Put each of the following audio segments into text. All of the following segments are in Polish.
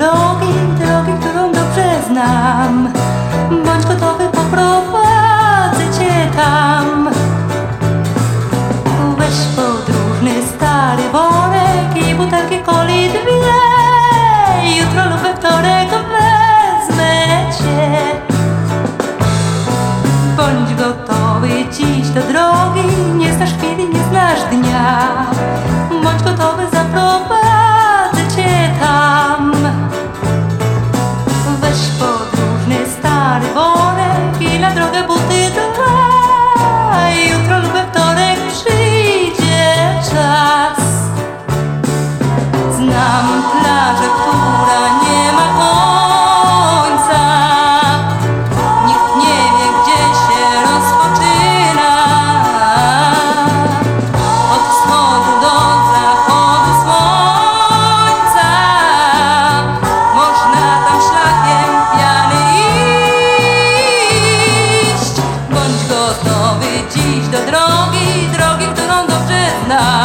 drogi, drogi, którą dobrze znam. Bądź gotowy, poprowadzę cię tam. Weź podróżny stary worek i butelkę coli dwie. Jutro lub we wtorek wezmę cię. Bądź gotowy dziś do drogi, nie znasz chwili, nie znasz dnia. Bądź gotowy just 나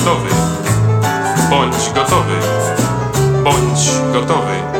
gotowy. Bądź gotowy. Bądź gotowy.